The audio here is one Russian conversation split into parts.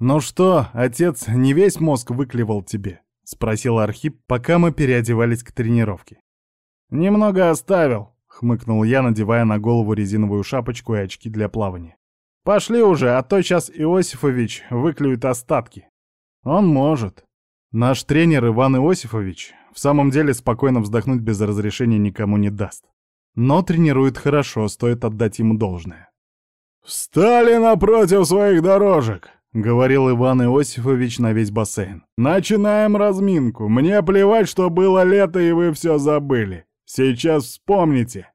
«Ну что, отец не весь мозг выклевал тебе?» — спросил Архип, пока мы переодевались к тренировке. «Немного оставил», — хмыкнул я, надевая на голову резиновую шапочку и очки для плавания. «Пошли уже, а то сейчас Иосифович выклюет остатки». «Он может». Наш тренер Иван Иосифович в самом деле спокойно вздохнуть без разрешения никому не даст. Но тренирует хорошо, стоит отдать ему должное. «Встали напротив своих дорожек!» — говорил Иван Иосифович на весь бассейн. «Начинаем разминку. Мне плевать, что было лето, и вы все забыли. Сейчас вспомните».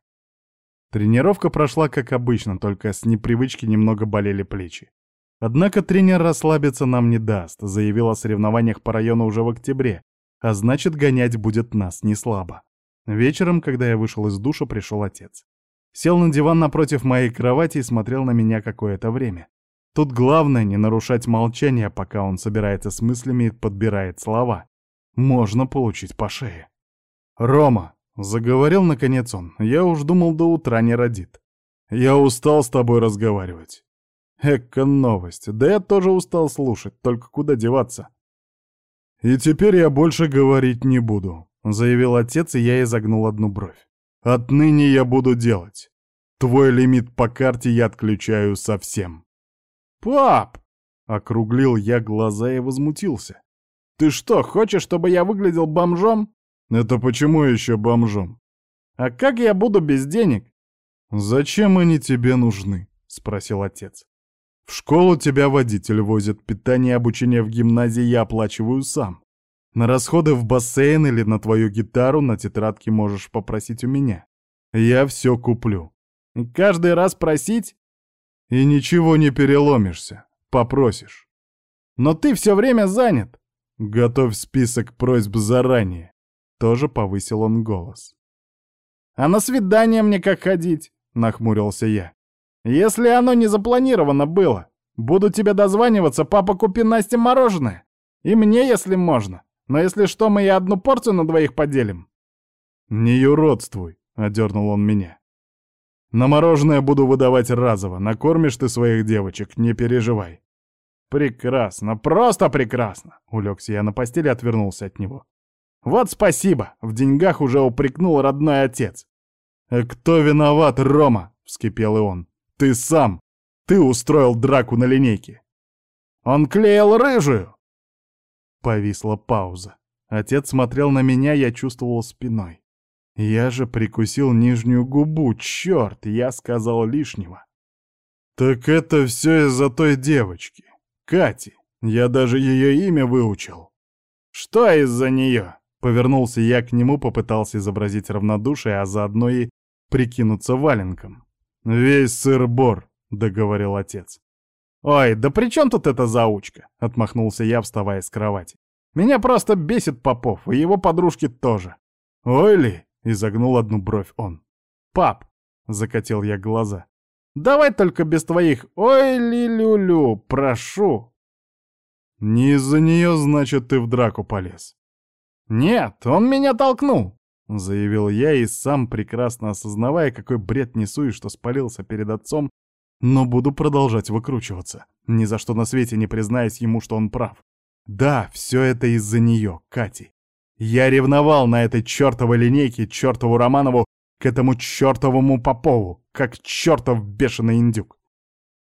Тренировка прошла как обычно, только с непривычки немного болели плечи. Однако тренер расслабиться нам не даст, заявил о соревнованиях по району уже в октябре, а значит гонять будет нас не слабо. Вечером, когда я вышел из душа, пришел отец. Сел на диван напротив моей кровати и смотрел на меня какое-то время. Тут главное не нарушать молчание, пока он собирается с мыслями и подбирает слова. Можно получить по шее. «Рома!» — заговорил наконец он. «Я уж думал, до утра не родит. Я устал с тобой разговаривать. Эка новость. Да я тоже устал слушать, только куда деваться?» «И теперь я больше говорить не буду», — заявил отец, и я изогнул одну бровь. «Отныне я буду делать. Твой лимит по карте я отключаю совсем». «Пап!» — округлил я глаза и возмутился. «Ты что, хочешь, чтобы я выглядел бомжом?» «Это почему еще бомжом?» «А как я буду без денег?» «Зачем они тебе нужны?» — спросил отец. «В школу тебя водитель возит, питание и обучение в гимназии я оплачиваю сам. На расходы в бассейн или на твою гитару на тетрадке можешь попросить у меня. Я все куплю». «Каждый раз просить?» И ничего не переломишься. Попросишь. Но ты все время занят. Готовь список просьб заранее. Тоже повысил он голос. А на свидание мне как ходить? Нахмурился я. Если оно не запланировано было. Буду тебе дозваниваться, папа, купи Насте мороженое. И мне, если можно. Но если что, мы и одну порцию на двоих поделим. Не юродствуй, — одернул он меня. На мороженое буду выдавать разово. Накормишь ты своих девочек, не переживай. Прекрасно, просто прекрасно. Улегся я на постели и отвернулся от него. Вот спасибо, в деньгах уже упрекнул родной отец. «Э, «Кто виноват, Рома?» — вскипел и он. «Ты сам! Ты устроил драку на линейке!» «Он клеил рыжую!» Повисла пауза. Отец смотрел на меня, я чувствовал спиной. Я же прикусил нижнюю губу, черт, я сказал лишнего. Так это все из-за той девочки, Кати. Я даже ее имя выучил. Что из-за нее? Повернулся я к нему, попытался изобразить равнодушие, а заодно и прикинуться валенком. «Весь сыр-бор», — договорил отец. «Ой, да при чем тут эта заучка?» — отмахнулся я, вставая с кровати. «Меня просто бесит Попов, и его подружки тоже». «Ой ли!» — изогнул одну бровь он. «Пап!» — закатил я глаза. «Давай только без твоих «Ой, ли-лю-лю, прошу!» «Не из-за нее, значит, ты в драку полез?» «Нет, он меня толкнул!» — заявил я и сам прекрасно осознавая, какой бред несу и что спалился перед отцом, но буду продолжать выкручиваться. Ни за что на свете не признаюсь ему, что он прав. Да, все это из-за нее, Кати. Я ревновал на этой чертовой линейке чертову Романову к этому чертовому Попову, как чертов бешеный индюк.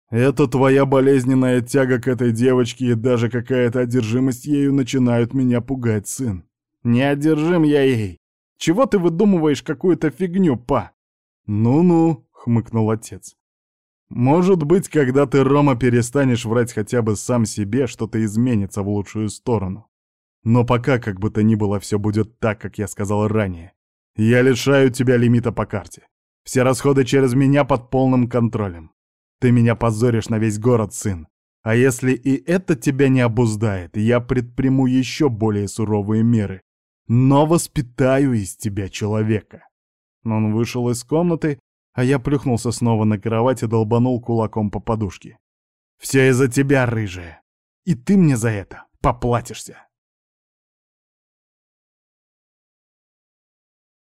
Это твоя болезненная тяга к этой девочке и даже какая-то одержимость ею начинают меня пугать, сын. Не одержим я ей. Чего ты выдумываешь какую-то фигню, па? Ну-ну, хмыкнул отец. Может быть, когда ты, Рома, перестанешь врать хотя бы сам себе, что-то изменится в лучшую сторону. Но пока, как бы то ни было, все будет так, как я сказал ранее. Я лишаю тебя лимита по карте. Все расходы через меня под полным контролем. Ты меня позоришь на весь город, сын. А если и это тебя не обуздает, я предприму еще более суровые меры. Но воспитаю из тебя человека. Он вышел из комнаты, а я плюхнулся снова на кровать и долбанул кулаком по подушке. Все из-за тебя, рыжая. И ты мне за это поплатишься.